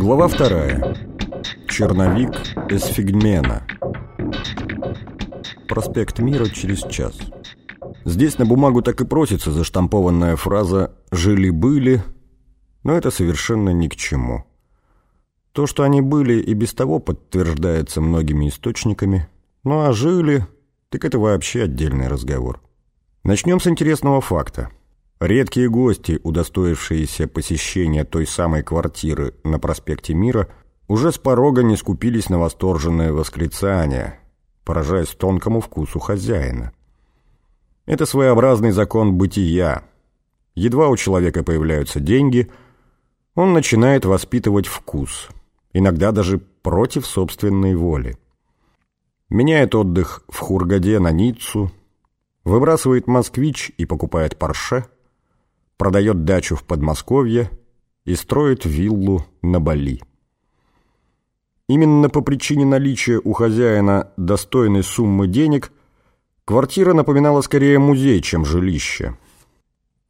Глава вторая. Черновик из фигмена. Проспект Мира через час. Здесь на бумагу так и просится заштампованная фраза «жили-были», но это совершенно ни к чему. То, что они были, и без того подтверждается многими источниками, ну а жили, так это вообще отдельный разговор. Начнем с интересного факта. Редкие гости, удостоившиеся посещения той самой квартиры на проспекте Мира, уже с порога не скупились на восторженное восклицание, поражаясь тонкому вкусу хозяина. Это своеобразный закон бытия. Едва у человека появляются деньги, он начинает воспитывать вкус, иногда даже против собственной воли. Меняет отдых в Хургаде на Ниццу, выбрасывает москвич и покупает Порше – продает дачу в Подмосковье и строит виллу на Бали. Именно по причине наличия у хозяина достойной суммы денег квартира напоминала скорее музей, чем жилище.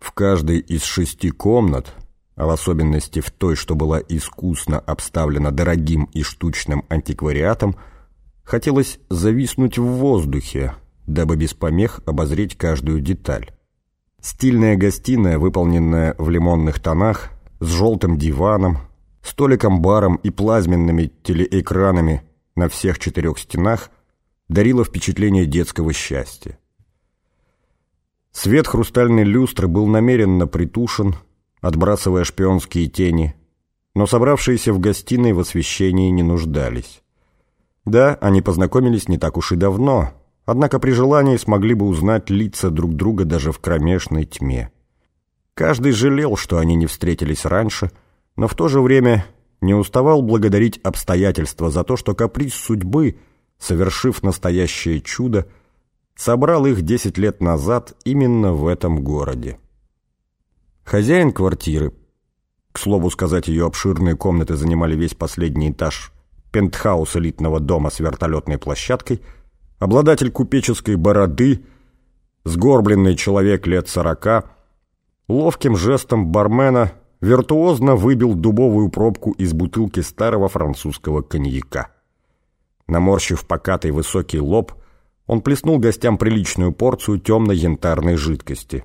В каждой из шести комнат, а в особенности в той, что была искусно обставлена дорогим и штучным антиквариатом, хотелось зависнуть в воздухе, дабы без помех обозреть каждую деталь. Стильная гостиная, выполненная в лимонных тонах, с желтым диваном, столиком-баром и плазменными телеэкранами на всех четырех стенах, дарила впечатление детского счастья. Свет хрустальной люстры был намеренно притушен, отбрасывая шпионские тени, но собравшиеся в гостиной в освещении не нуждались. Да, они познакомились не так уж и давно, однако при желании смогли бы узнать лица друг друга даже в кромешной тьме. Каждый жалел, что они не встретились раньше, но в то же время не уставал благодарить обстоятельства за то, что каприз судьбы, совершив настоящее чудо, собрал их десять лет назад именно в этом городе. Хозяин квартиры, к слову сказать, ее обширные комнаты занимали весь последний этаж пентхаус элитного дома с вертолетной площадкой – обладатель купеческой бороды, сгорбленный человек лет сорока, ловким жестом бармена виртуозно выбил дубовую пробку из бутылки старого французского коньяка. Наморщив покатый высокий лоб, он плеснул гостям приличную порцию темно-янтарной жидкости.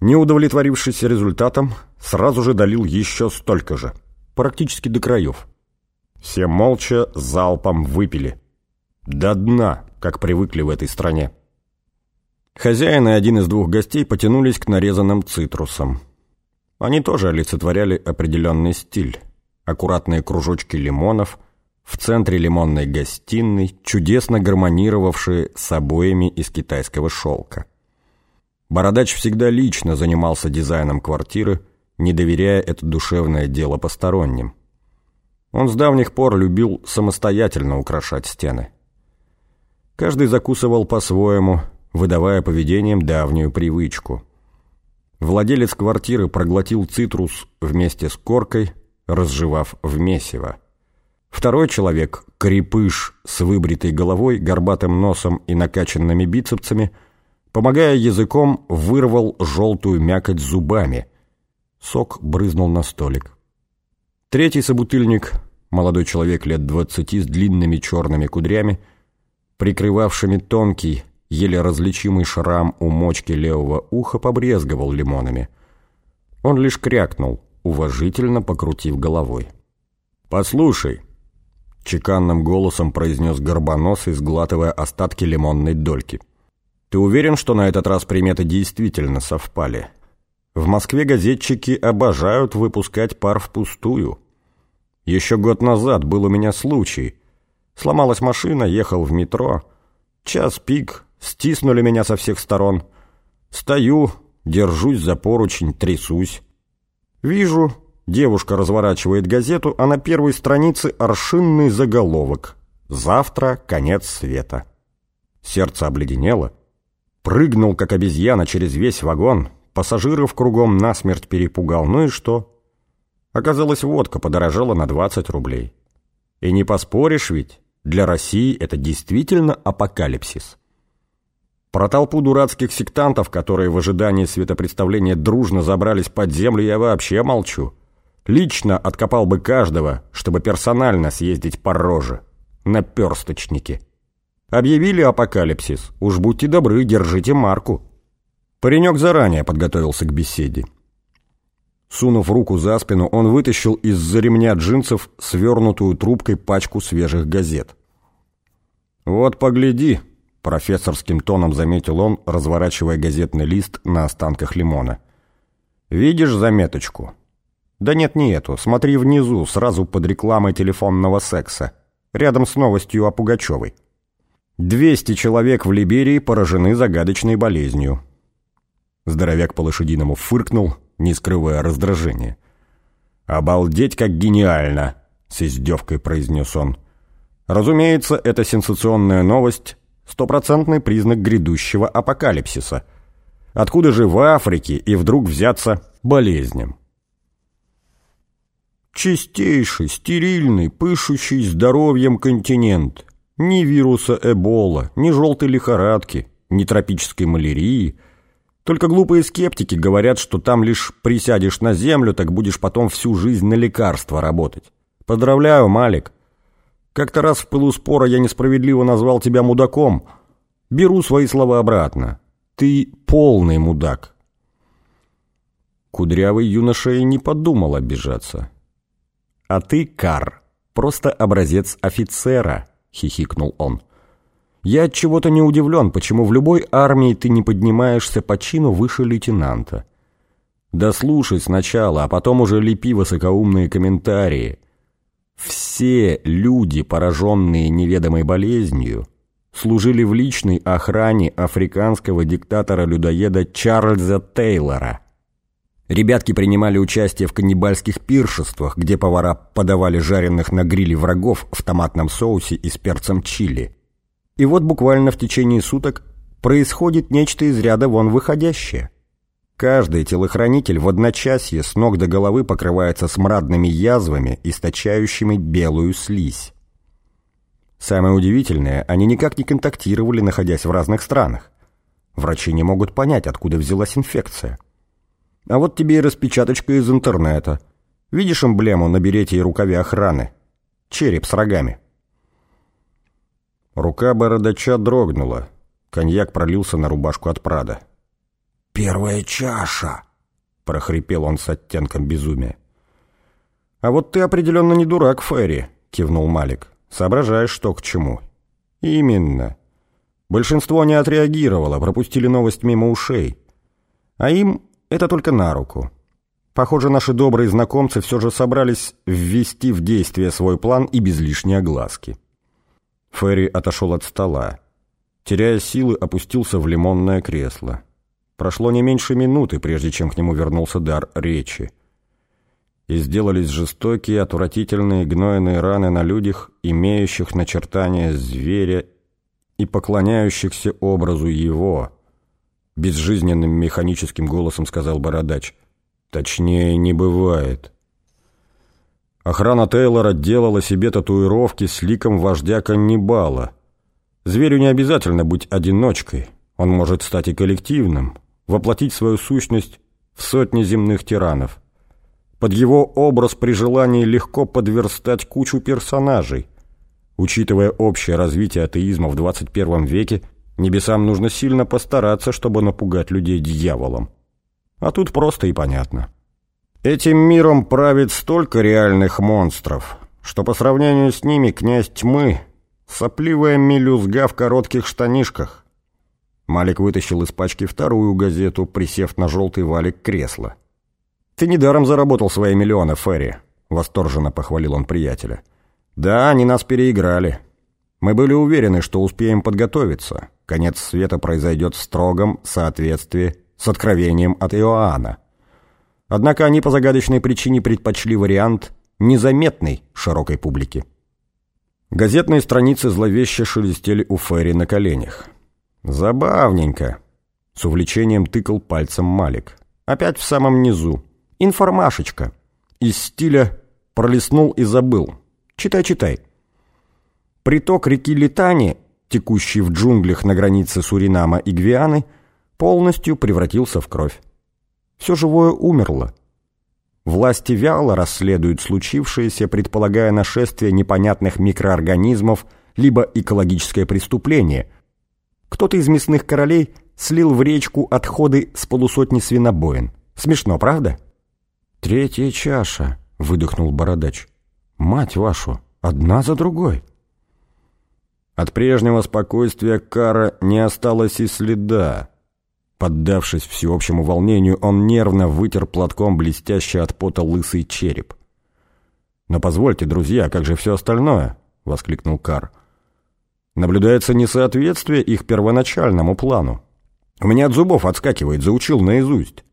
Не удовлетворившись результатом, сразу же долил еще столько же, практически до краев. Все молча залпом выпили. До дна, как привыкли в этой стране. Хозяин и один из двух гостей потянулись к нарезанным цитрусам. Они тоже олицетворяли определенный стиль. Аккуратные кружочки лимонов, в центре лимонной гостиной, чудесно гармонировавшие с обоями из китайского шелка. Бородач всегда лично занимался дизайном квартиры, не доверяя это душевное дело посторонним. Он с давних пор любил самостоятельно украшать стены. Каждый закусывал по-своему, выдавая поведением давнюю привычку. Владелец квартиры проглотил цитрус вместе с коркой, разжевав в месиво. Второй человек, крепыш с выбритой головой, горбатым носом и накачанными бицепсами, помогая языком, вырвал желтую мякоть зубами. Сок брызнул на столик. Третий собутыльник, молодой человек лет двадцати с длинными черными кудрями, прикрывавшими тонкий, еле различимый шрам у мочки левого уха, побрезговал лимонами. Он лишь крякнул, уважительно покрутив головой. «Послушай», — чеканным голосом произнес горбоносый, сглатывая остатки лимонной дольки. «Ты уверен, что на этот раз приметы действительно совпали? В Москве газетчики обожают выпускать пар впустую. Еще год назад был у меня случай — Сломалась машина, ехал в метро. Час пик, стиснули меня со всех сторон. Стою, держусь за поручень, трясусь. Вижу, девушка разворачивает газету, а на первой странице аршинный заголовок. «Завтра конец света». Сердце обледенело. Прыгнул, как обезьяна, через весь вагон. Пассажиров кругом насмерть перепугал. Ну и что? Оказалось, водка подорожала на 20 рублей. И не поспоришь ведь, для России это действительно апокалипсис. Про толпу дурацких сектантов, которые в ожидании светопредставления дружно забрались под землю, я вообще молчу. Лично откопал бы каждого, чтобы персонально съездить по роже. На персточнике. Объявили апокалипсис. Уж будьте добры, держите марку. Паренек заранее подготовился к беседе. Сунув руку за спину, он вытащил из-за ремня джинсов свернутую трубкой пачку свежих газет. «Вот погляди», — профессорским тоном заметил он, разворачивая газетный лист на останках лимона. «Видишь заметочку?» «Да нет, не эту. Смотри внизу, сразу под рекламой телефонного секса. Рядом с новостью о Пугачевой. Двести человек в Либерии поражены загадочной болезнью». Здоровяк по-лошадиному фыркнул, не скрывая раздражения. «Обалдеть, как гениально!» — с издевкой произнес он. «Разумеется, это сенсационная новость, стопроцентный признак грядущего апокалипсиса. Откуда же в Африке и вдруг взяться болезням?» Чистейший, стерильный, пышущий здоровьем континент. Ни вируса Эбола, ни желтой лихорадки, ни тропической малярии. Только глупые скептики говорят, что там лишь присядешь на землю, так будешь потом всю жизнь на лекарства работать. Поздравляю, Малик. Как-то раз в пылу спора я несправедливо назвал тебя мудаком. Беру свои слова обратно. Ты полный мудак. Кудрявый юноша и не подумал обижаться. «А ты, Кар, просто образец офицера», — хихикнул он. «Я от чего-то не удивлен, почему в любой армии ты не поднимаешься по чину выше лейтенанта. Да слушай сначала, а потом уже лепи высокоумные комментарии. Все люди, пораженные неведомой болезнью, служили в личной охране африканского диктатора-людоеда Чарльза Тейлора. Ребятки принимали участие в каннибальских пиршествах, где повара подавали жареных на гриле врагов в томатном соусе и с перцем чили. И вот буквально в течение суток происходит нечто из ряда вон выходящее. Каждый телохранитель в одночасье с ног до головы покрывается смрадными язвами, источающими белую слизь. Самое удивительное, они никак не контактировали, находясь в разных странах. Врачи не могут понять, откуда взялась инфекция. А вот тебе и распечаточка из интернета. Видишь эмблему на берете и рукаве охраны? Череп с рогами. Рука бородача дрогнула. Коньяк пролился на рубашку от Прада. «Первая чаша!» — прохрипел он с оттенком безумия. «А вот ты определенно не дурак, Ферри», — кивнул Малик. «Соображаешь, что к чему». «Именно. Большинство не отреагировало, пропустили новость мимо ушей. А им это только на руку. Похоже, наши добрые знакомцы все же собрались ввести в действие свой план и без лишней огласки. Ферри отошел от стола. Теряя силы, опустился в лимонное кресло. Прошло не меньше минуты, прежде чем к нему вернулся дар речи. И сделались жестокие, отвратительные гнойные раны на людях, имеющих начертания зверя и поклоняющихся образу его — Безжизненным механическим голосом сказал Бородач. Точнее, не бывает. Охрана Тейлора делала себе татуировки с ликом вождя каннибала. Зверю не обязательно быть одиночкой. Он может стать и коллективным, воплотить свою сущность в сотни земных тиранов. Под его образ при желании легко подверстать кучу персонажей. Учитывая общее развитие атеизма в 21 веке, Небесам нужно сильно постараться, чтобы напугать людей дьяволом. А тут просто и понятно. Этим миром правит столько реальных монстров, что по сравнению с ними князь тьмы — сопливая мелюзга в коротких штанишках. Малик вытащил из пачки вторую газету, присев на желтый валик кресла. «Ты недаром заработал свои миллионы, Ферри», — восторженно похвалил он приятеля. «Да, они нас переиграли. Мы были уверены, что успеем подготовиться, конец света произойдет в строгом соответствии с откровением от Иоанна. Однако они по загадочной причине предпочли вариант незаметный широкой публике. Газетные страницы зловеще шелестели у Ферри на коленях. «Забавненько», — с увлечением тыкал пальцем Малик. «Опять в самом низу. Информашечка. Из стиля «пролистнул и забыл». Читай, читай». Приток реки Литани текущий в джунглях на границе Суринама и Гвианы, полностью превратился в кровь. Все живое умерло. Власти вяло расследуют случившееся, предполагая нашествие непонятных микроорганизмов либо экологическое преступление. Кто-то из мясных королей слил в речку отходы с полусотни свинобоин. Смешно, правда? «Третья чаша», — выдохнул бородач. «Мать вашу, одна за другой». От прежнего спокойствия Кара не осталось и следа. Поддавшись всеобщему волнению, он нервно вытер платком блестящий от пота лысый череп. «Но позвольте, друзья, как же все остальное?» — воскликнул Кар. «Наблюдается несоответствие их первоначальному плану. У меня от зубов отскакивает, заучил наизусть.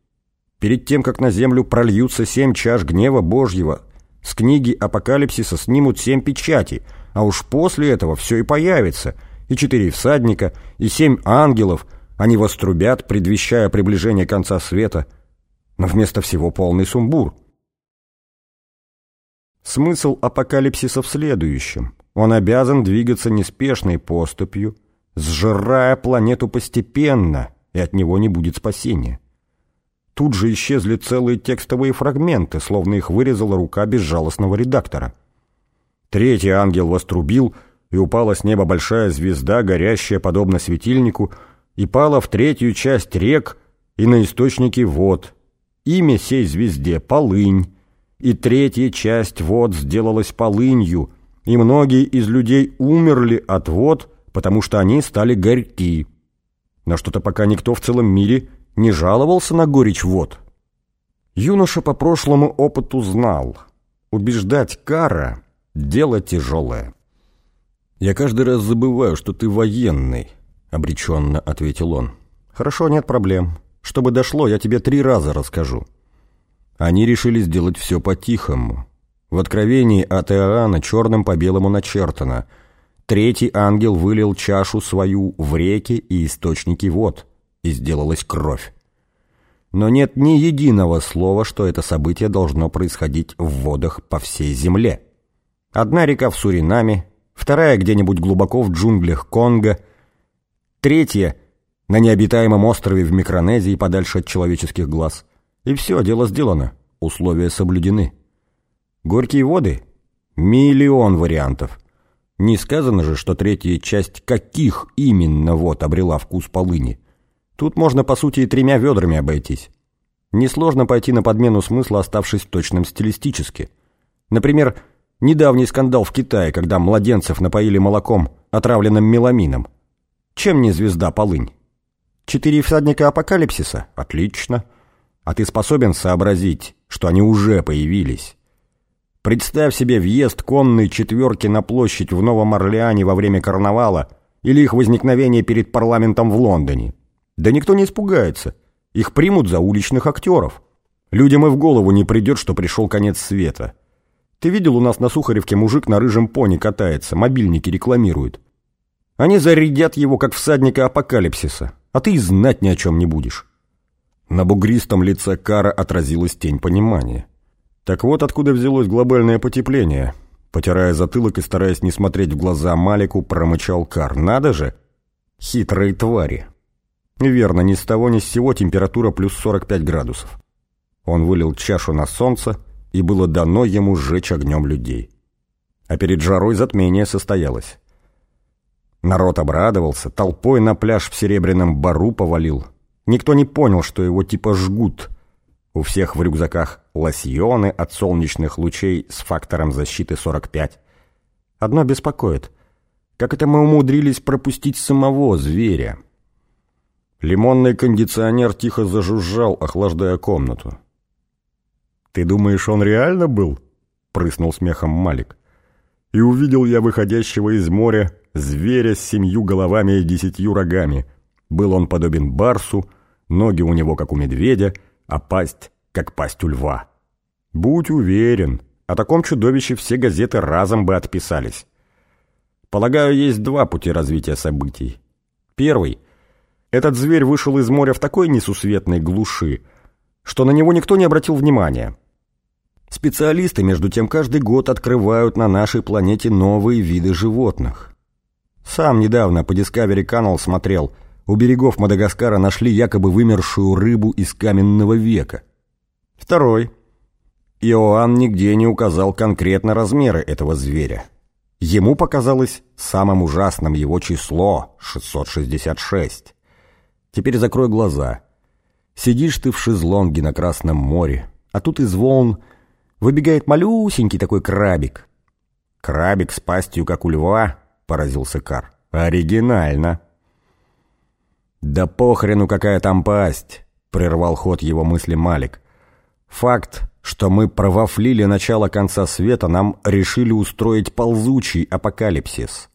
Перед тем, как на землю прольются семь чаш гнева Божьего, с книги Апокалипсиса снимут семь печатей, а уж после этого все и появится, и четыре всадника, и семь ангелов — они вострубят, предвещая приближение конца света, но вместо всего полный сумбур. Смысл апокалипсиса в следующем. Он обязан двигаться неспешной поступью, сжирая планету постепенно, и от него не будет спасения. Тут же исчезли целые текстовые фрагменты, словно их вырезала рука безжалостного редактора. Третий ангел вострубил, и упала с неба большая звезда, горящая подобно светильнику, и пала в третью часть рек и на источники вод. Имя сей звезде — Полынь, и третья часть вод сделалась полынью, и многие из людей умерли от вод, потому что они стали горьки. Но что-то пока никто в целом мире не жаловался на горечь вод. Юноша по прошлому опыту знал, убеждать Кара — дело тяжелое. «Я каждый раз забываю, что ты военный», — обреченно ответил он. «Хорошо, нет проблем. Чтобы дошло, я тебе три раза расскажу». Они решили сделать все по-тихому. В откровении от Иоанна черным по белому начертано «Третий ангел вылил чашу свою в реки и источники вод, и сделалась кровь». Но нет ни единого слова, что это событие должно происходить в водах по всей земле. Одна река в Суринаме, вторая где-нибудь глубоко в джунглях Конго – Третье — на необитаемом острове в Микронезии подальше от человеческих глаз. И все, дело сделано, условия соблюдены. Горькие воды — миллион вариантов. Не сказано же, что третья часть каких именно вод обрела вкус полыни. Тут можно, по сути, и тремя ведрами обойтись. Несложно пойти на подмену смысла, оставшись точным стилистически. Например, недавний скандал в Китае, когда младенцев напоили молоком, отравленным меламином – чем не звезда полынь? Четыре всадника апокалипсиса? Отлично. А ты способен сообразить, что они уже появились? Представь себе въезд конной четверки на площадь в Новом Орлеане во время карнавала или их возникновение перед парламентом в Лондоне. Да никто не испугается. Их примут за уличных актеров. Людям и в голову не придет, что пришел конец света. Ты видел у нас на Сухаревке мужик на рыжем пони катается, мобильники рекламирует. Они зарядят его, как всадника апокалипсиса, а ты и знать ни о чем не будешь». На бугристом лице Кара отразилась тень понимания. Так вот откуда взялось глобальное потепление. Потирая затылок и стараясь не смотреть в глаза Малику, промычал Кар. «Надо же! Хитрые твари!» Верно, ни с того ни с сего температура плюс 45 градусов. Он вылил чашу на солнце, и было дано ему сжечь огнем людей. А перед жарой затмение состоялось. Народ обрадовался, толпой на пляж в Серебряном Бару повалил. Никто не понял, что его типа жгут. У всех в рюкзаках лосьоны от солнечных лучей с фактором защиты 45. Одно беспокоит. Как это мы умудрились пропустить самого зверя? Лимонный кондиционер тихо зажужжал, охлаждая комнату. «Ты думаешь, он реально был?» — прыснул смехом Малик. «И увидел я выходящего из моря зверя с семью головами и десятью рогами. Был он подобен барсу, ноги у него, как у медведя, а пасть, как пасть у льва. Будь уверен, о таком чудовище все газеты разом бы отписались. Полагаю, есть два пути развития событий. Первый. Этот зверь вышел из моря в такой несусветной глуши, что на него никто не обратил внимания. Специалисты, между тем, каждый год открывают на нашей планете новые виды животных. Сам недавно по Discovery Channel смотрел. У берегов Мадагаскара нашли якобы вымершую рыбу из каменного века. Второй. Иоанн нигде не указал конкретно размеры этого зверя. Ему показалось самым ужасным его число — 666. Теперь закрой глаза. Сидишь ты в шезлонге на Красном море, а тут из волн выбегает малюсенький такой крабик. «Крабик с пастью, как у льва», — поразился Кар. «Оригинально». «Да похрену, какая там пасть!» — прервал ход его мысли Малик. «Факт, что мы провафлили начало конца света, нам решили устроить ползучий апокалипсис.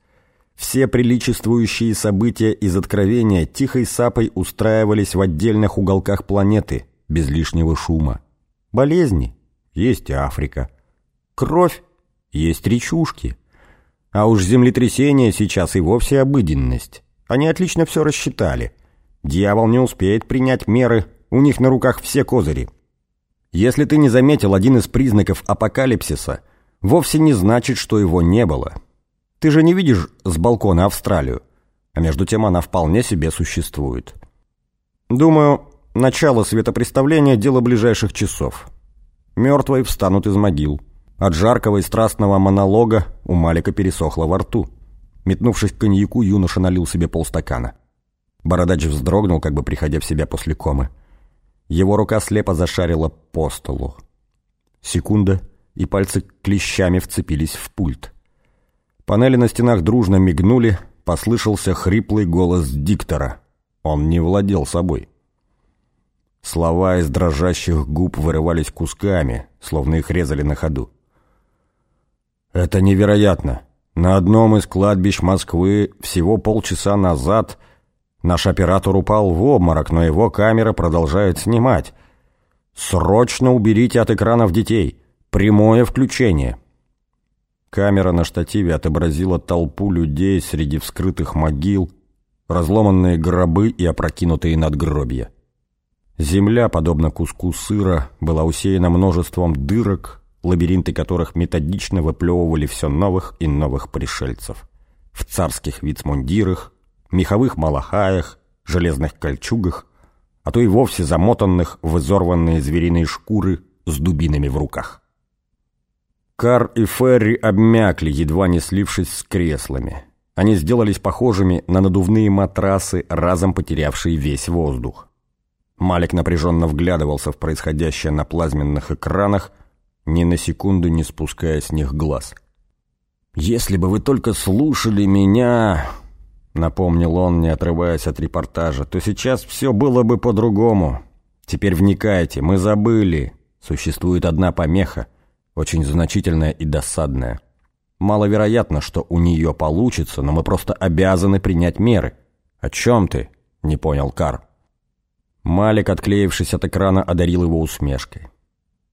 Все приличествующие события из Откровения тихой сапой устраивались в отдельных уголках планеты, без лишнего шума. Болезни – есть Африка. Кровь – есть речушки. А уж землетрясение сейчас и вовсе обыденность. Они отлично все рассчитали. Дьявол не успеет принять меры, у них на руках все козыри. Если ты не заметил один из признаков апокалипсиса, вовсе не значит, что его не было. Ты же не видишь с балкона Австралию, а между тем она вполне себе существует. Думаю, начало светопреставления – дело ближайших часов. Мертвые встанут из могил. От жаркого и страстного монолога у Малика пересохло во рту. Метнувшись к коньяку, юноша налил себе полстакана. Бородач вздрогнул, как бы приходя в себя после комы. Его рука слепо зашарила по столу. Секунда, и пальцы клещами вцепились в пульт. Панели на стенах дружно мигнули, послышался хриплый голос диктора. Он не владел собой. Слова из дрожащих губ вырывались кусками, словно их резали на ходу. «Это невероятно! На одном из кладбищ Москвы всего полчаса назад – Наш оператор упал в обморок, но его камера продолжает снимать. Срочно уберите от экранов детей. Прямое включение. Камера на штативе отобразила толпу людей среди вскрытых могил, разломанные гробы и опрокинутые надгробья. Земля, подобно куску сыра, была усеяна множеством дырок, лабиринты которых методично выплевывали все новых и новых пришельцев. В царских вицмундирах, меховых малахаях, железных кольчугах, а то и вовсе замотанных в изорванные звериные шкуры с дубинами в руках. Кар и Ферри обмякли, едва не слившись с креслами. Они сделались похожими на надувные матрасы, разом потерявшие весь воздух. Малик напряженно вглядывался в происходящее на плазменных экранах, ни на секунду не спуская с них глаз. «Если бы вы только слушали меня!» напомнил он, не отрываясь от репортажа, то сейчас все было бы по-другому. Теперь вникайте, мы забыли. Существует одна помеха, очень значительная и досадная. Маловероятно, что у нее получится, но мы просто обязаны принять меры. О чем ты? Не понял Кар. Малик, отклеившись от экрана, одарил его усмешкой.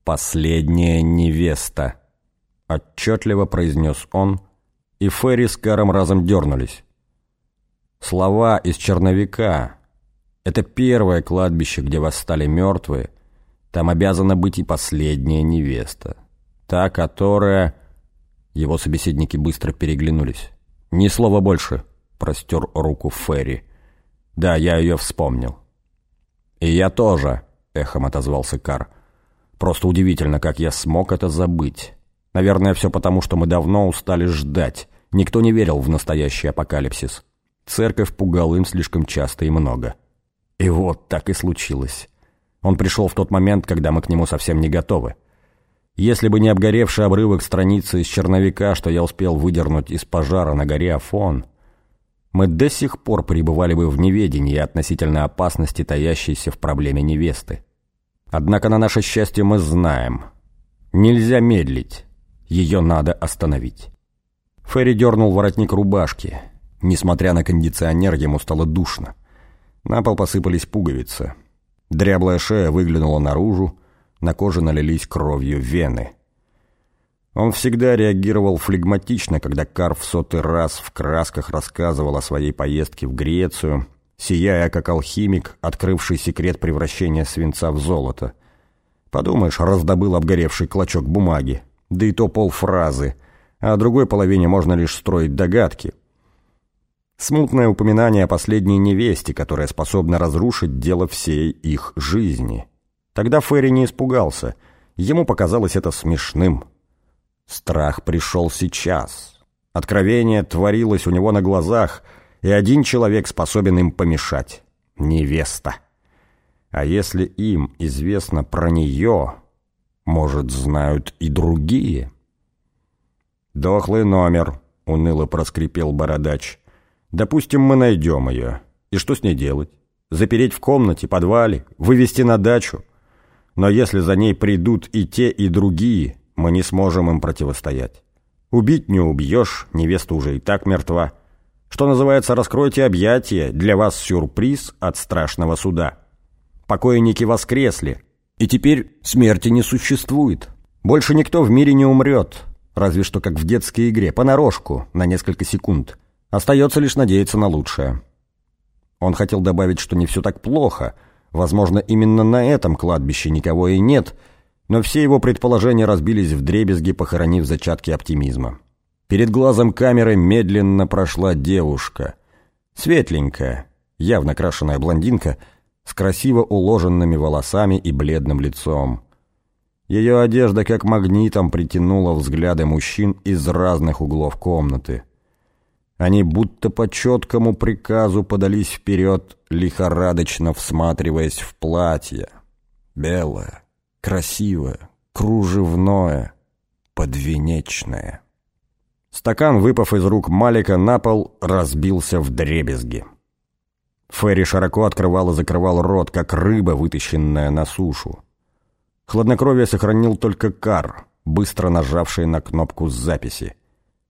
«Последняя невеста», — отчетливо произнес он, и Ферри с Каром разом дернулись. Слова из черновика. Это первое кладбище, где восстали мертвые. Там обязана быть и последняя невеста. Та, которая... Его собеседники быстро переглянулись. «Ни слова больше», — простер руку Ферри. «Да, я ее вспомнил». «И я тоже», — эхом отозвался Кар. «Просто удивительно, как я смог это забыть. Наверное, все потому, что мы давно устали ждать. Никто не верил в настоящий апокалипсис». Церковь пугала им слишком часто и много. И вот так и случилось. Он пришел в тот момент, когда мы к нему совсем не готовы. Если бы не обгоревший обрывок страницы из черновика, что я успел выдернуть из пожара на горе Афон, мы до сих пор пребывали бы в неведении относительно опасности, таящейся в проблеме невесты. Однако на наше счастье мы знаем. Нельзя медлить. Ее надо остановить. Ферри дернул воротник рубашки. Несмотря на кондиционер, ему стало душно. На пол посыпались пуговицы. Дряблая шея выглянула наружу, на коже налились кровью вены. Он всегда реагировал флегматично, когда Кар в сотый раз в красках рассказывал о своей поездке в Грецию, сияя как алхимик, открывший секрет превращения свинца в золото. Подумаешь, раздобыл обгоревший клочок бумаги, да и то полфразы, а о другой половине можно лишь строить догадки — Смутное упоминание о последней невесте, которая способна разрушить дело всей их жизни. Тогда Ферри не испугался. Ему показалось это смешным. Страх пришел сейчас. Откровение творилось у него на глазах, и один человек способен им помешать — невеста. А если им известно про нее, может, знают и другие? «Дохлый номер», — уныло проскрипел бородач. «Допустим, мы найдем ее. И что с ней делать? Запереть в комнате, подвале, вывести на дачу? Но если за ней придут и те, и другие, мы не сможем им противостоять. Убить не убьешь, невеста уже и так мертва. Что называется, раскройте объятия, для вас сюрприз от страшного суда. Покойники воскресли, и теперь смерти не существует. Больше никто в мире не умрет, разве что как в детской игре, понарошку, на несколько секунд. Остается лишь надеяться на лучшее. Он хотел добавить, что не все так плохо, возможно, именно на этом кладбище никого и нет, но все его предположения разбились в дребезги, похоронив зачатки оптимизма. Перед глазом камеры медленно прошла девушка. Светленькая, явно крашеная блондинка, с красиво уложенными волосами и бледным лицом. Ее одежда как магнитом притянула взгляды мужчин из разных углов комнаты. Они будто по четкому приказу подались вперед, лихорадочно всматриваясь в платье. Белое, красивое, кружевное, подвенечное. Стакан, выпав из рук Малика на пол, разбился в дребезги. Ферри широко открывал и закрывал рот, как рыба, вытащенная на сушу. Хладнокровие сохранил только Кар, быстро нажавший на кнопку записи.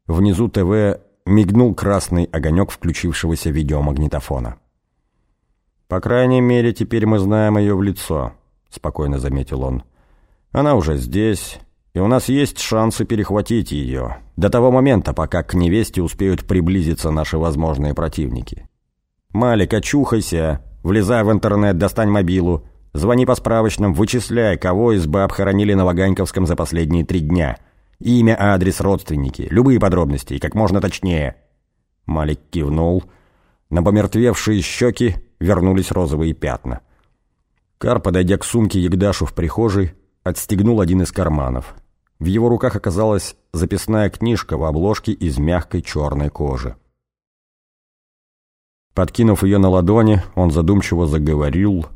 Внизу ТВ мигнул красный огонек включившегося видеомагнитофона. «По крайней мере, теперь мы знаем ее в лицо», — спокойно заметил он. «Она уже здесь, и у нас есть шансы перехватить ее, до того момента, пока к невесте успеют приблизиться наши возможные противники. Малик, очухайся, влезай в интернет, достань мобилу, звони по справочным, вычисляй, кого из баб хоронили на Ваганьковском за последние три дня. Имя, адрес, родственники, любые подробности, и как можно точнее». Малик кивнул. На помертвевшие щеки вернулись розовые пятна. Кар, подойдя к сумке Егдашу в прихожей, отстегнул один из карманов. В его руках оказалась записная книжка в обложке из мягкой черной кожи. Подкинув ее на ладони, он задумчиво заговорил,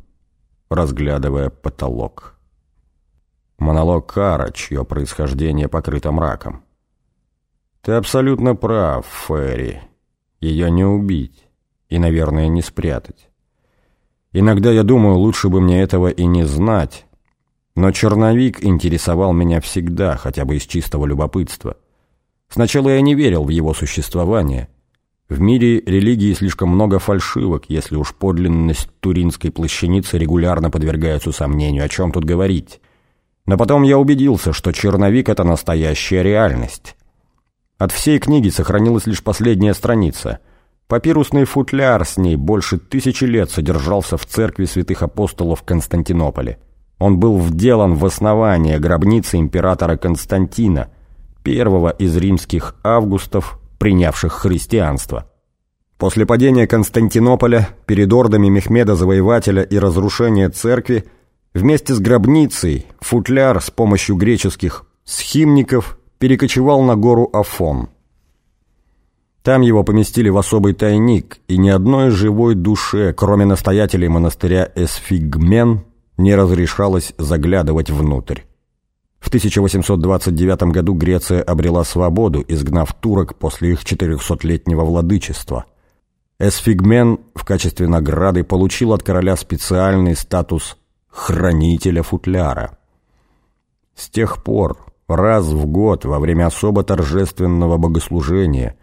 разглядывая потолок. Монолог Кара, чье происхождение покрыто мраком. «Ты абсолютно прав, Ферри. Ее не убить и, наверное, не спрятать. Иногда я думаю, лучше бы мне этого и не знать, но черновик интересовал меня всегда, хотя бы из чистого любопытства. Сначала я не верил в его существование. В мире религии слишком много фальшивок, если уж подлинность туринской плащаницы регулярно подвергается сомнению, о чем тут говорить. Но потом я убедился, что черновик — это настоящая реальность. От всей книги сохранилась лишь последняя страница. Папирусный футляр с ней больше тысячи лет содержался в церкви святых апостолов в Константинополе. Он был вделан в основание гробницы императора Константина, первого из римских августов, принявших христианство. После падения Константинополя, перед ордами Мехмеда Завоевателя и разрушения церкви, вместе с гробницей футляр с помощью греческих схимников перекочевал на гору Афон. Там его поместили в особый тайник, и ни одной живой душе, кроме настоятелей монастыря Эсфигмен, не разрешалось заглядывать внутрь. В 1829 году Греция обрела свободу, изгнав турок после их 400-летнего владычества. Эсфигмен в качестве награды получил от короля специальный статус хранителя футляра. С тех пор, раз в год, во время особо торжественного богослужения,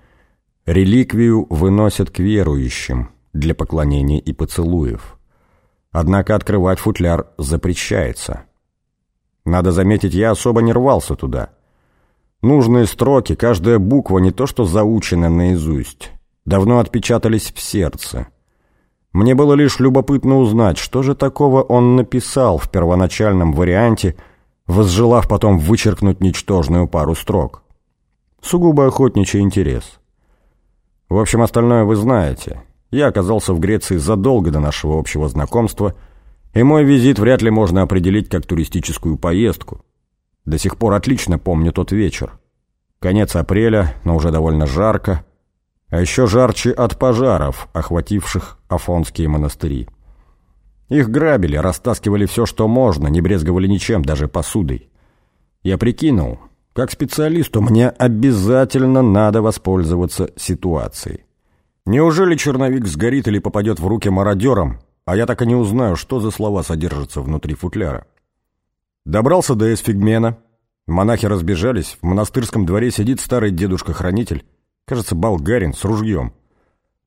реликвию выносят к верующим для поклонения и поцелуев. Однако открывать футляр запрещается. Надо заметить, я особо не рвался туда. Нужные строки, каждая буква не то что заучена наизусть, давно отпечатались в сердце. Мне было лишь любопытно узнать, что же такого он написал в первоначальном варианте, возжелав потом вычеркнуть ничтожную пару строк. Сугубо охотничий интерес. В общем, остальное вы знаете. Я оказался в Греции задолго до нашего общего знакомства, и мой визит вряд ли можно определить как туристическую поездку. До сих пор отлично помню тот вечер. Конец апреля, но уже довольно жарко. А еще жарче от пожаров, охвативших Афонские монастыри. Их грабили, растаскивали все, что можно, не брезговали ничем, даже посудой. Я прикинул, как специалисту мне обязательно надо воспользоваться ситуацией. Неужели черновик сгорит или попадет в руки мародерам, а я так и не узнаю, что за слова содержатся внутри футляра? Добрался до Эсфигмена. Монахи разбежались, в монастырском дворе сидит старый дедушка-хранитель, кажется, болгарин, с ружьем.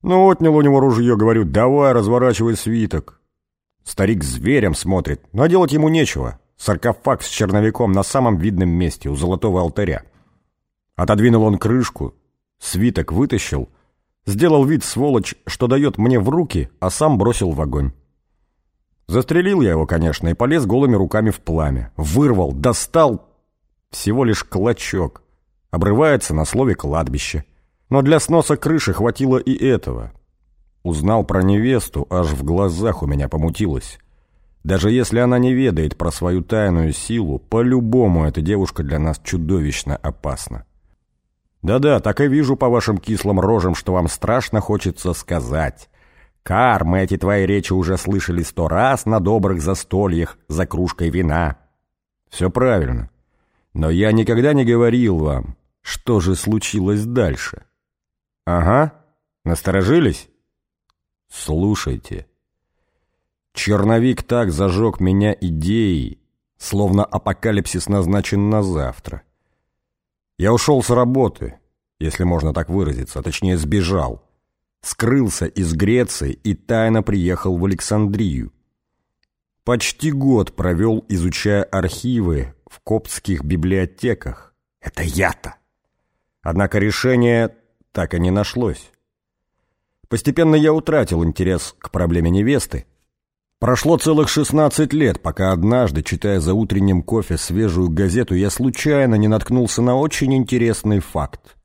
Ну, отнял у него ружье, говорю, давай, разворачивай свиток. Старик зверем смотрит, но делать ему нечего. Саркофаг с черновиком на самом видном месте, у золотого алтаря. Отодвинул он крышку, свиток вытащил, сделал вид, сволочь, что дает мне в руки, а сам бросил в огонь. Застрелил я его, конечно, и полез голыми руками в пламя. Вырвал, достал всего лишь клочок. Обрывается на слове «кладбище». Но для сноса крыши хватило и этого. Узнал про невесту, аж в глазах у меня помутилось. Даже если она не ведает про свою тайную силу, по-любому эта девушка для нас чудовищно опасна. Да-да, так и вижу по вашим кислым рожам, что вам страшно хочется сказать. Кар, эти твои речи уже слышали сто раз на добрых застольях за кружкой вина. Все правильно. Но я никогда не говорил вам, что же случилось дальше. Ага, насторожились? Слушайте. Черновик так зажег меня идеей, словно апокалипсис назначен на завтра. Я ушел с работы, если можно так выразиться, точнее сбежал. Скрылся из Греции и тайно приехал в Александрию. Почти год провел, изучая архивы в коптских библиотеках. Это я-то! Однако решение так и не нашлось. Постепенно я утратил интерес к проблеме невесты, Прошло целых 16 лет, пока однажды, читая за утренним кофе свежую газету, я случайно не наткнулся на очень интересный факт.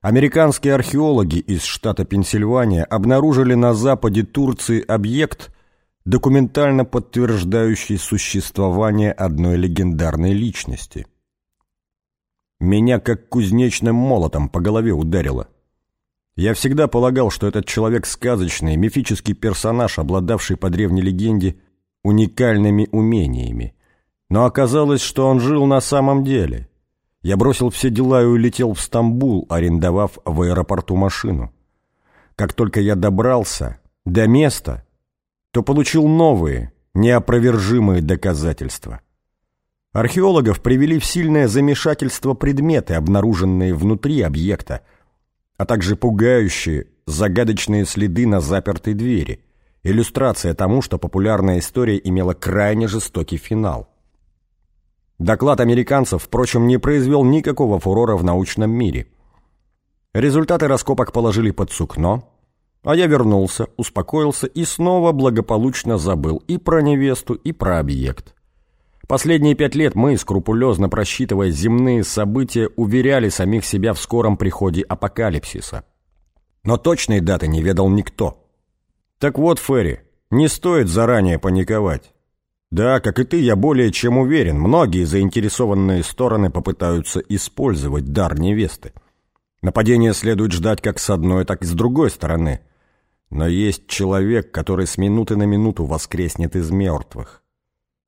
Американские археологи из штата Пенсильвания обнаружили на западе Турции объект, документально подтверждающий существование одной легендарной личности. Меня как кузнечным молотом по голове ударило – я всегда полагал, что этот человек сказочный, мифический персонаж, обладавший по древней легенде уникальными умениями. Но оказалось, что он жил на самом деле. Я бросил все дела и улетел в Стамбул, арендовав в аэропорту машину. Как только я добрался до места, то получил новые, неопровержимые доказательства. Археологов привели в сильное замешательство предметы, обнаруженные внутри объекта – а также пугающие, загадочные следы на запертой двери. Иллюстрация тому, что популярная история имела крайне жестокий финал. Доклад американцев, впрочем, не произвел никакого фурора в научном мире. Результаты раскопок положили под сукно, а я вернулся, успокоился и снова благополучно забыл и про невесту, и про объект. Последние пять лет мы, скрупулезно просчитывая земные события, уверяли самих себя в скором приходе апокалипсиса. Но точной даты не ведал никто. Так вот, Ферри, не стоит заранее паниковать. Да, как и ты, я более чем уверен, многие заинтересованные стороны попытаются использовать дар невесты. Нападение следует ждать как с одной, так и с другой стороны. Но есть человек, который с минуты на минуту воскреснет из мертвых.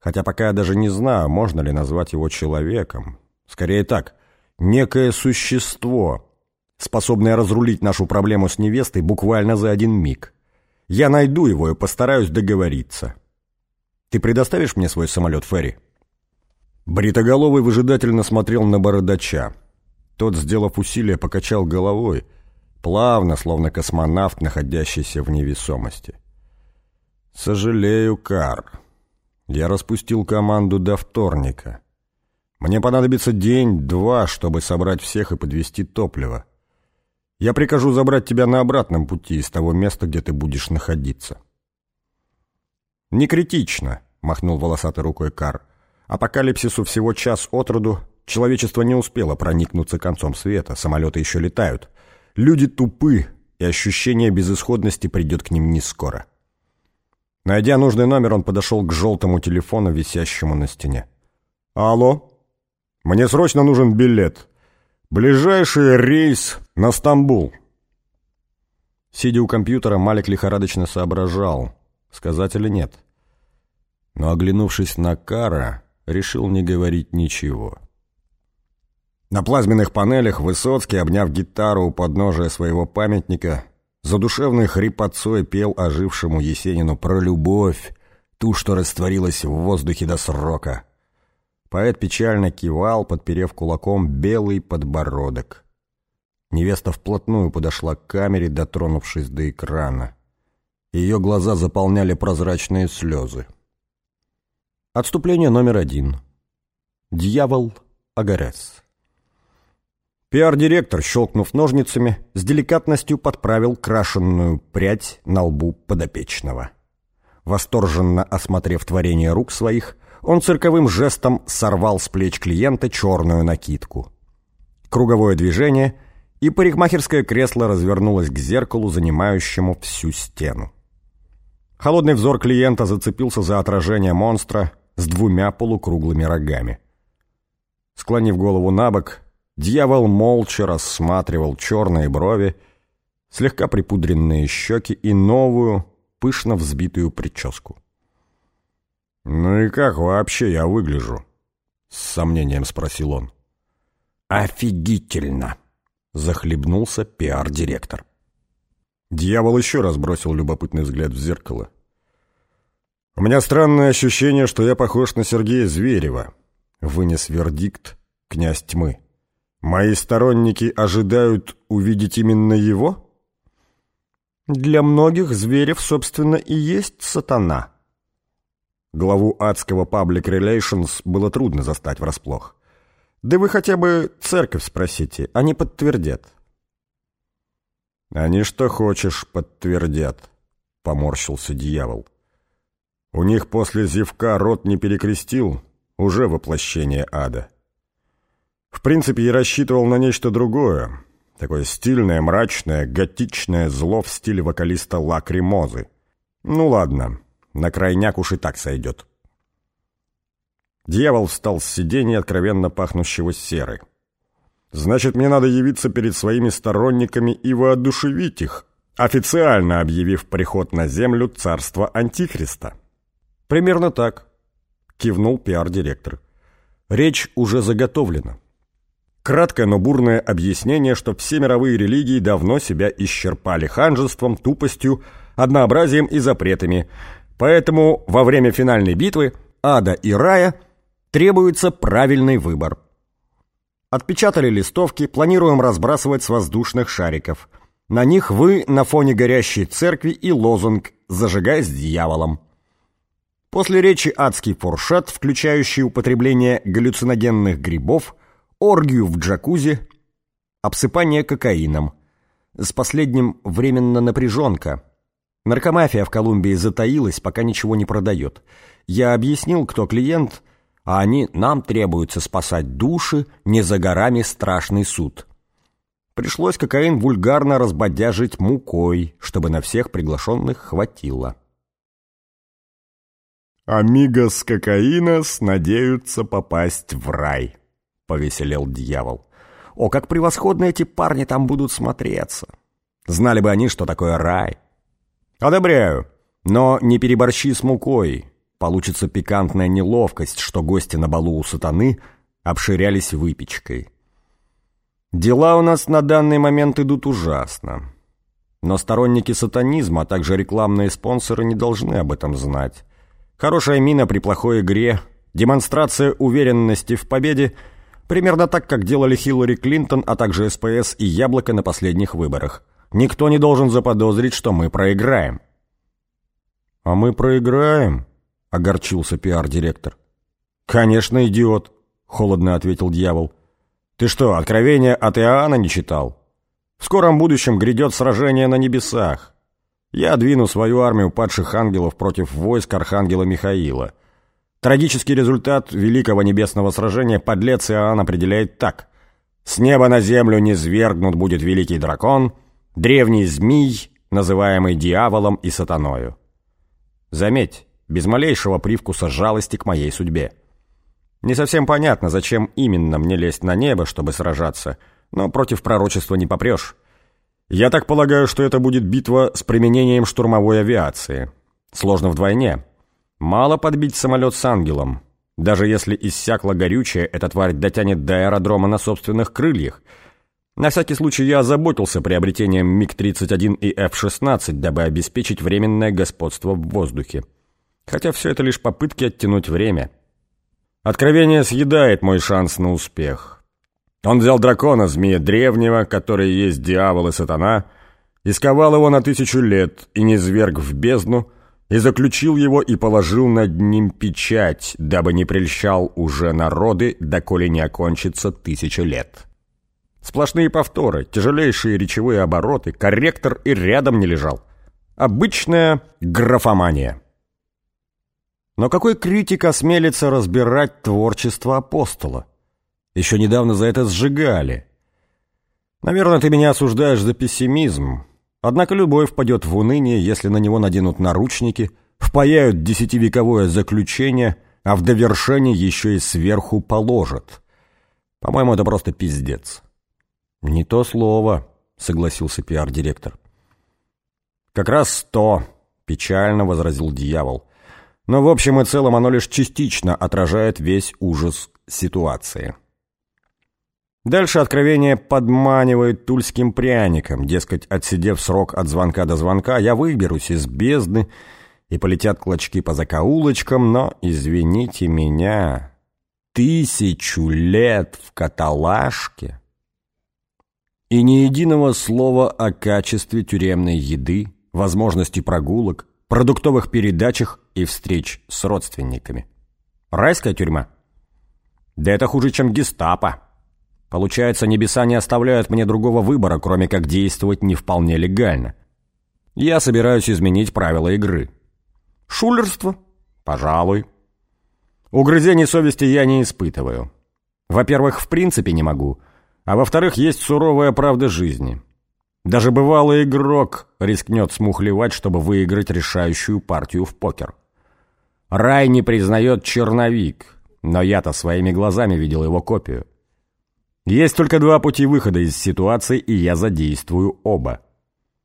Хотя пока я даже не знаю, можно ли назвать его человеком. Скорее так, некое существо, способное разрулить нашу проблему с невестой буквально за один миг. Я найду его и постараюсь договориться. Ты предоставишь мне свой самолет, Ферри?» Бритоголовый выжидательно смотрел на бородача. Тот, сделав усилие, покачал головой, плавно, словно космонавт, находящийся в невесомости. «Сожалею, Кар. Я распустил команду до вторника. Мне понадобится день-два, чтобы собрать всех и подвести топливо. Я прикажу забрать тебя на обратном пути из того места, где ты будешь находиться. «Не критично», — махнул волосатой рукой Кар. «Апокалипсису всего час от роду. Человечество не успело проникнуться концом света, самолеты еще летают. Люди тупы, и ощущение безысходности придет к ним не скоро. Найдя нужный номер, он подошел к желтому телефону, висящему на стене. «Алло?» Мне срочно нужен билет. Ближайший рейс на Стамбул». Сидя у компьютера, Малик лихорадочно соображал, сказать или нет. Но, оглянувшись на Кара, решил не говорить ничего. На плазменных панелях Высоцкий, обняв гитару у подножия своего памятника, задушевной хрипотцой пел ожившему Есенину про любовь, ту, что растворилась в воздухе до срока. Поэт печально кивал, подперев кулаком белый подбородок. Невеста вплотную подошла к камере, дотронувшись до экрана. Ее глаза заполняли прозрачные слезы. Отступление номер один. Дьявол Агарес. Пиар-директор, щелкнув ножницами, с деликатностью подправил крашенную прядь на лбу подопечного. Восторженно осмотрев творение рук своих, он цирковым жестом сорвал с плеч клиента черную накидку. Круговое движение, и парикмахерское кресло развернулось к зеркалу, занимающему всю стену. Холодный взор клиента зацепился за отражение монстра с двумя полукруглыми рогами. Склонив голову на бок, Дьявол молча рассматривал черные брови, слегка припудренные щеки и новую, пышно взбитую прическу. «Ну и как вообще я выгляжу?» — с сомнением спросил он. «Офигительно!» — захлебнулся пиар-директор. Дьявол еще раз бросил любопытный взгляд в зеркало. «У меня странное ощущение, что я похож на Сергея Зверева», — вынес вердикт князь тьмы. Мои сторонники ожидают увидеть именно его? Для многих Зверев, собственно, и есть сатана. Главу адского Public Relations было трудно застать врасплох. Да вы хотя бы церковь спросите, они подтвердят. Они что хочешь подтвердят, поморщился дьявол. У них после зевка рот не перекрестил, уже воплощение ада. В принципе, я рассчитывал на нечто другое. Такое стильное, мрачное, готичное зло в стиле вокалиста Лакримозы. Ну ладно, на крайняк уж и так сойдет. Дьявол встал с сиденья, откровенно пахнущего серой. Значит, мне надо явиться перед своими сторонниками и воодушевить их, официально объявив приход на землю царства Антихриста. Примерно так, кивнул пиар-директор. Речь уже заготовлена. Краткое, но бурное объяснение, что все мировые религии давно себя исчерпали ханжеством, тупостью, однообразием и запретами. Поэтому во время финальной битвы ада и рая требуется правильный выбор. Отпечатали листовки, планируем разбрасывать с воздушных шариков. На них вы на фоне горящей церкви и лозунг «Зажигай с дьяволом». После речи адский фуршет, включающий употребление галлюциногенных грибов – оргию в джакузи, обсыпание кокаином. С последним временно напряженка. Наркомафия в Колумбии затаилась, пока ничего не продает. Я объяснил, кто клиент, а они нам требуется спасать души, не за горами страшный суд. Пришлось кокаин вульгарно разбодяжить мукой, чтобы на всех приглашенных хватило. Амигос кокаинос надеются попасть в рай повеселел дьявол. О, как превосходно эти парни там будут смотреться! Знали бы они, что такое рай. Одобряю, но не переборщи с мукой. Получится пикантная неловкость, что гости на балу у сатаны обширялись выпечкой. Дела у нас на данный момент идут ужасно. Но сторонники сатанизма, а также рекламные спонсоры не должны об этом знать. Хорошая мина при плохой игре, демонстрация уверенности в победе — Примерно так, как делали Хиллари Клинтон, а также СПС и Яблоко на последних выборах. Никто не должен заподозрить, что мы проиграем. «А мы проиграем?» — огорчился пиар-директор. «Конечно, идиот», — холодно ответил дьявол. «Ты что, откровения от Иоанна не читал? В скором будущем грядет сражение на небесах. Я двину свою армию падших ангелов против войск архангела Михаила. Трагический результат великого небесного сражения подлец Иоанн определяет так. «С неба на землю не свергнут будет великий дракон, древний змей, называемый дьяволом и сатаною». Заметь, без малейшего привкуса жалости к моей судьбе. Не совсем понятно, зачем именно мне лезть на небо, чтобы сражаться, но против пророчества не попрешь. Я так полагаю, что это будет битва с применением штурмовой авиации. Сложно вдвойне. Мало подбить самолет с ангелом. Даже если иссякло горючее, эта тварь дотянет до аэродрома на собственных крыльях. На всякий случай я озаботился приобретением МиГ-31 и F-16, дабы обеспечить временное господство в воздухе. Хотя все это лишь попытки оттянуть время. Откровение съедает мой шанс на успех. Он взял дракона, змея древнего, который есть дьявол и сатана, и сковал его на тысячу лет, и низверг в бездну, и заключил его и положил над ним печать, дабы не прельщал уже народы, доколе не окончится тысяча лет. Сплошные повторы, тяжелейшие речевые обороты, корректор и рядом не лежал. Обычная графомания. Но какой критик осмелится разбирать творчество апостола? Еще недавно за это сжигали. Наверное, ты меня осуждаешь за пессимизм. Однако любой впадет в уныние, если на него наденут наручники, впаяют десятивековое заключение, а в довершение еще и сверху положат. По-моему, это просто пиздец. «Не то слово», — согласился пиар-директор. «Как раз то», — печально возразил дьявол. «Но в общем и целом оно лишь частично отражает весь ужас ситуации». Дальше откровение подманивает тульским пряником, дескать, отсидев срок от звонка до звонка, я выберусь из бездны, и полетят клочки по закоулочкам, но, извините меня, тысячу лет в каталажке и ни единого слова о качестве тюремной еды, возможности прогулок, продуктовых передачах и встреч с родственниками. Райская тюрьма? Да это хуже, чем гестапо. Получается, небеса не оставляют мне другого выбора, кроме как действовать не вполне легально. Я собираюсь изменить правила игры. Шулерство? Пожалуй. Угрызений совести я не испытываю. Во-первых, в принципе не могу – а во-вторых, есть суровая правда жизни. Даже бывалый игрок рискнет смухлевать, чтобы выиграть решающую партию в покер. Рай не признает черновик, но я-то своими глазами видел его копию. Есть только два пути выхода из ситуации, и я задействую оба.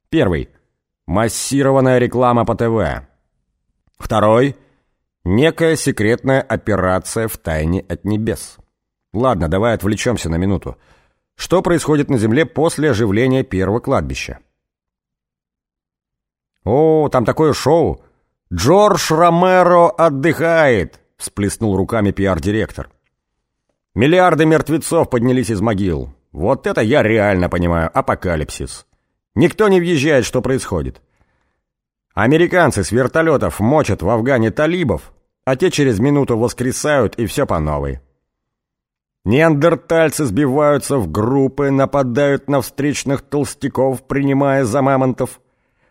Первый – массированная реклама по ТВ. Второй – некая секретная операция в тайне от небес. Ладно, давай отвлечемся на минуту. Что происходит на Земле после оживления первого кладбища? «О, там такое шоу! Джордж Ромеро отдыхает!» — всплеснул руками пиар-директор. «Миллиарды мертвецов поднялись из могил. Вот это я реально понимаю апокалипсис. Никто не въезжает, что происходит. Американцы с вертолетов мочат в Афгане талибов, а те через минуту воскресают, и все по новой. Неандертальцы сбиваются в группы, нападают на встречных толстяков, принимая за мамонтов.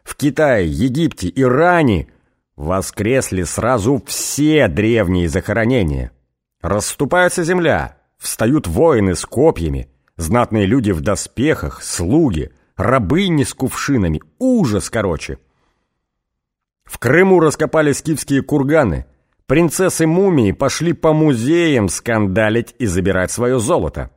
В Китае, Египте, Иране воскресли сразу все древние захоронения. Расступается земля, встают воины с копьями, знатные люди в доспехах, слуги, рабыни с кувшинами. Ужас, короче. В Крыму раскопали скифские курганы – Принцессы-мумии пошли по музеям скандалить и забирать свое золото.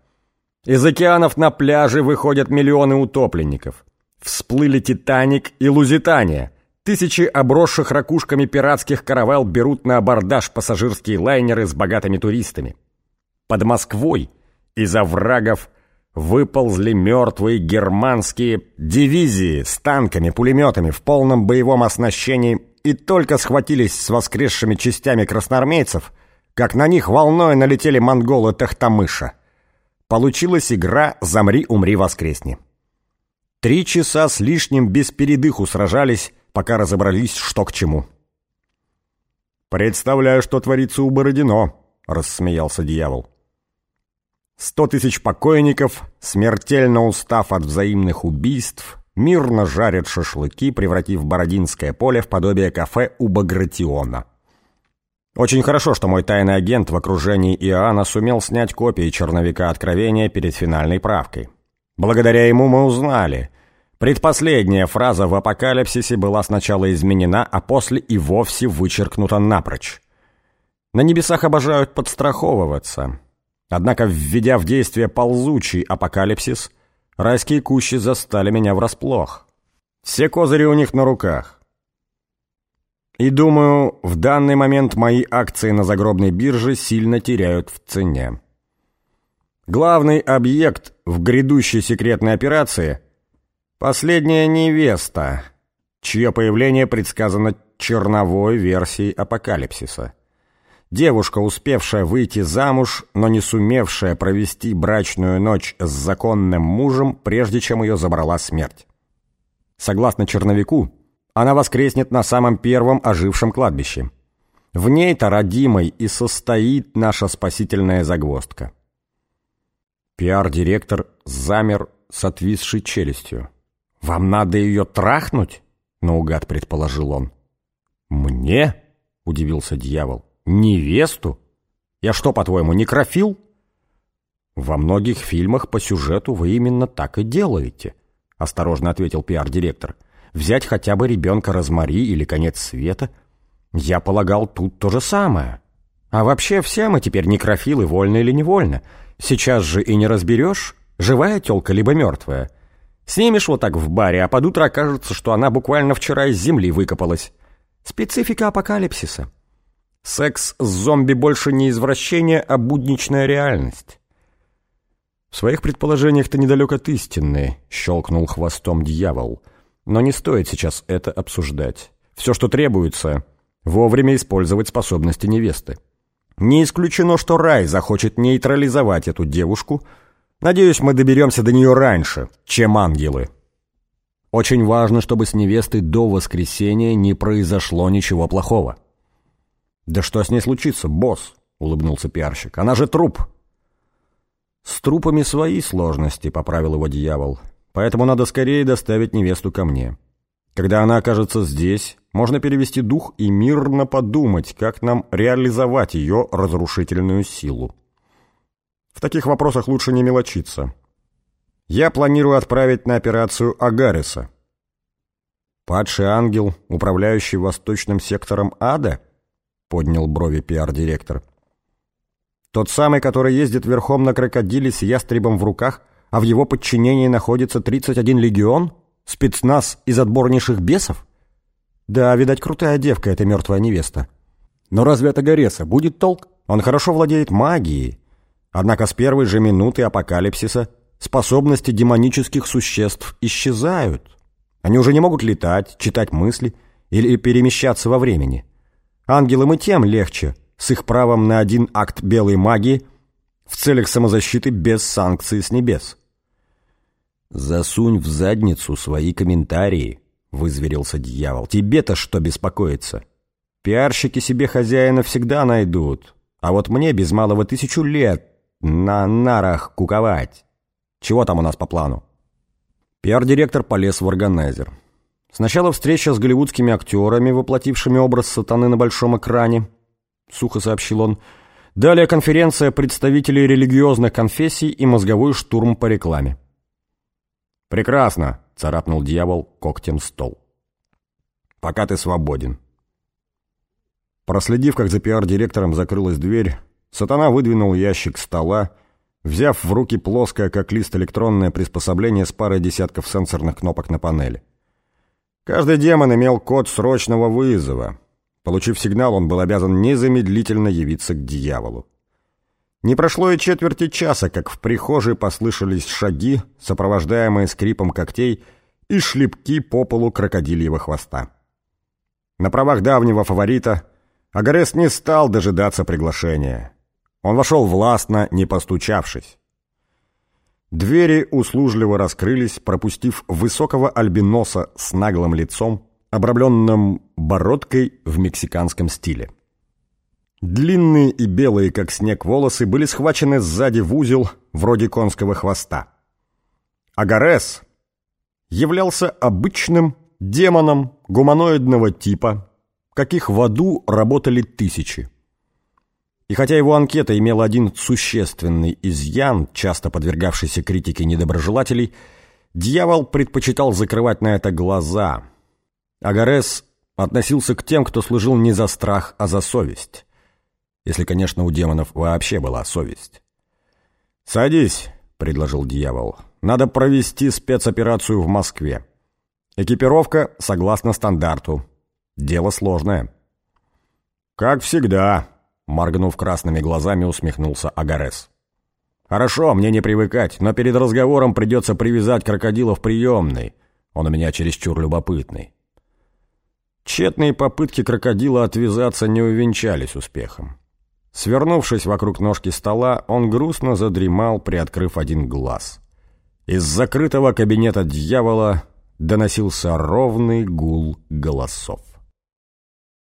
Из океанов на пляже выходят миллионы утопленников. Всплыли «Титаник» и «Лузитания». Тысячи обросших ракушками пиратских каравел берут на абордаж пассажирские лайнеры с богатыми туристами. Под Москвой из оврагов выползли мертвые германские дивизии с танками, пулеметами в полном боевом оснащении и только схватились с воскресшими частями красноармейцев, как на них волной налетели монголы Тахтамыша. Получилась игра «Замри, умри, воскресни». Три часа с лишним без передыху сражались, пока разобрались, что к чему. «Представляю, что творится у Бородино», — рассмеялся дьявол. «Сто тысяч покойников, смертельно устав от взаимных убийств, мирно жарят шашлыки, превратив Бородинское поле в подобие кафе у Багратиона. Очень хорошо, что мой тайный агент в окружении Иоанна сумел снять копии черновика откровения перед финальной правкой. Благодаря ему мы узнали. Предпоследняя фраза в апокалипсисе была сначала изменена, а после и вовсе вычеркнута напрочь. На небесах обожают подстраховываться. Однако, введя в действие ползучий апокалипсис, райские кущи застали меня врасплох. Все козыри у них на руках. И думаю, в данный момент мои акции на загробной бирже сильно теряют в цене. Главный объект в грядущей секретной операции — последняя невеста, чье появление предсказано черновой версией апокалипсиса. Девушка, успевшая выйти замуж, но не сумевшая провести брачную ночь с законным мужем, прежде чем ее забрала смерть. Согласно черновику, она воскреснет на самом первом ожившем кладбище. В ней-то родимой и состоит наша спасительная загвоздка. Пиар-директор замер с отвисшей челюстью. «Вам надо ее трахнуть?» — наугад предположил он. «Мне?» — удивился дьявол. «Невесту? Я что, по-твоему, некрофил?» «Во многих фильмах по сюжету вы именно так и делаете», — осторожно ответил пиар-директор. «Взять хотя бы ребенка Розмари или конец света. Я полагал, тут то же самое. А вообще все мы теперь некрофилы, вольно или невольно. Сейчас же и не разберешь, живая тёлка либо мертвая. Снимешь вот так в баре, а под утро окажется, что она буквально вчера из земли выкопалась. Специфика апокалипсиса. Секс с зомби больше не извращение, а будничная реальность. В своих предположениях ты недалек от истины, щелкнул хвостом дьявол. Но не стоит сейчас это обсуждать. Все, что требуется, вовремя использовать способности невесты. Не исключено, что Рай захочет нейтрализовать эту девушку. Надеюсь, мы доберемся до нее раньше, чем ангелы. Очень важно, чтобы с невестой до воскресения не произошло ничего плохого. «Да что с ней случится, босс?» — улыбнулся пиарщик. «Она же труп!» «С трупами свои сложности», — поправил его дьявол. «Поэтому надо скорее доставить невесту ко мне. Когда она окажется здесь, можно перевести дух и мирно подумать, как нам реализовать ее разрушительную силу. В таких вопросах лучше не мелочиться. Я планирую отправить на операцию Агариса. «Падший ангел, управляющий восточным сектором ада?» — поднял брови пиар-директор. «Тот самый, который ездит верхом на крокодиле с ястребом в руках, а в его подчинении находится 31 легион? Спецназ из отборнейших бесов?» Да, видать, крутая девка эта мертвая невеста. Но разве это Гореса будет толк? Он хорошо владеет магией. Однако с первой же минуты апокалипсиса способности демонических существ исчезают. Они уже не могут летать, читать мысли или перемещаться во времени. Ангелам и тем легче, с их правом на один акт белой магии в целях самозащиты без санкций с небес. «Засунь в задницу свои комментарии», — вызверился дьявол. «Тебе-то что беспокоиться? Пиарщики себе хозяина всегда найдут, а вот мне без малого тысячу лет на нарах куковать. Чего там у нас по плану?» Пиар-директор полез в органайзер. Сначала встреча с голливудскими актерами, воплотившими образ сатаны на большом экране, сухо сообщил он. Далее конференция представителей религиозных конфессий и мозговой штурм по рекламе. «Прекрасно!» — царапнул дьявол когтем стол. «Пока ты свободен». Проследив, как за пиар-директором закрылась дверь, сатана выдвинул ящик стола, взяв в руки плоское, как лист, электронное приспособление с парой десятков сенсорных кнопок на панели. Каждый демон имел код срочного вызова. Получив сигнал, он был обязан незамедлительно явиться к дьяволу. Не прошло и четверти часа, как в прихожей послышались шаги, сопровождаемые скрипом когтей и шлепки по полу крокодильего хвоста. На правах давнего фаворита Агарес не стал дожидаться приглашения. Он вошел властно, не постучавшись. Двери услужливо раскрылись, пропустив высокого альбиноса с наглым лицом, обрамленным бородкой в мексиканском стиле. Длинные и белые, как снег, волосы были схвачены сзади в узел, вроде конского хвоста. Агарес являлся обычным демоном гуманоидного типа, каких в аду работали тысячи. И хотя его анкета имела один существенный изъян, часто подвергавшийся критике недоброжелателей, дьявол предпочитал закрывать на это глаза. Агарес относился к тем, кто служил не за страх, а за совесть. Если, конечно, у демонов вообще была совесть. «Садись», — предложил дьявол. «Надо провести спецоперацию в Москве. Экипировка согласно стандарту. Дело сложное». «Как всегда», — моргнув красными глазами, усмехнулся Агарес. «Хорошо, мне не привыкать, но перед разговором придется привязать крокодила в приемной. Он у меня чересчур любопытный». Тщетные попытки крокодила отвязаться не увенчались успехом. Свернувшись вокруг ножки стола, он грустно задремал, приоткрыв один глаз. Из закрытого кабинета дьявола доносился ровный гул голосов.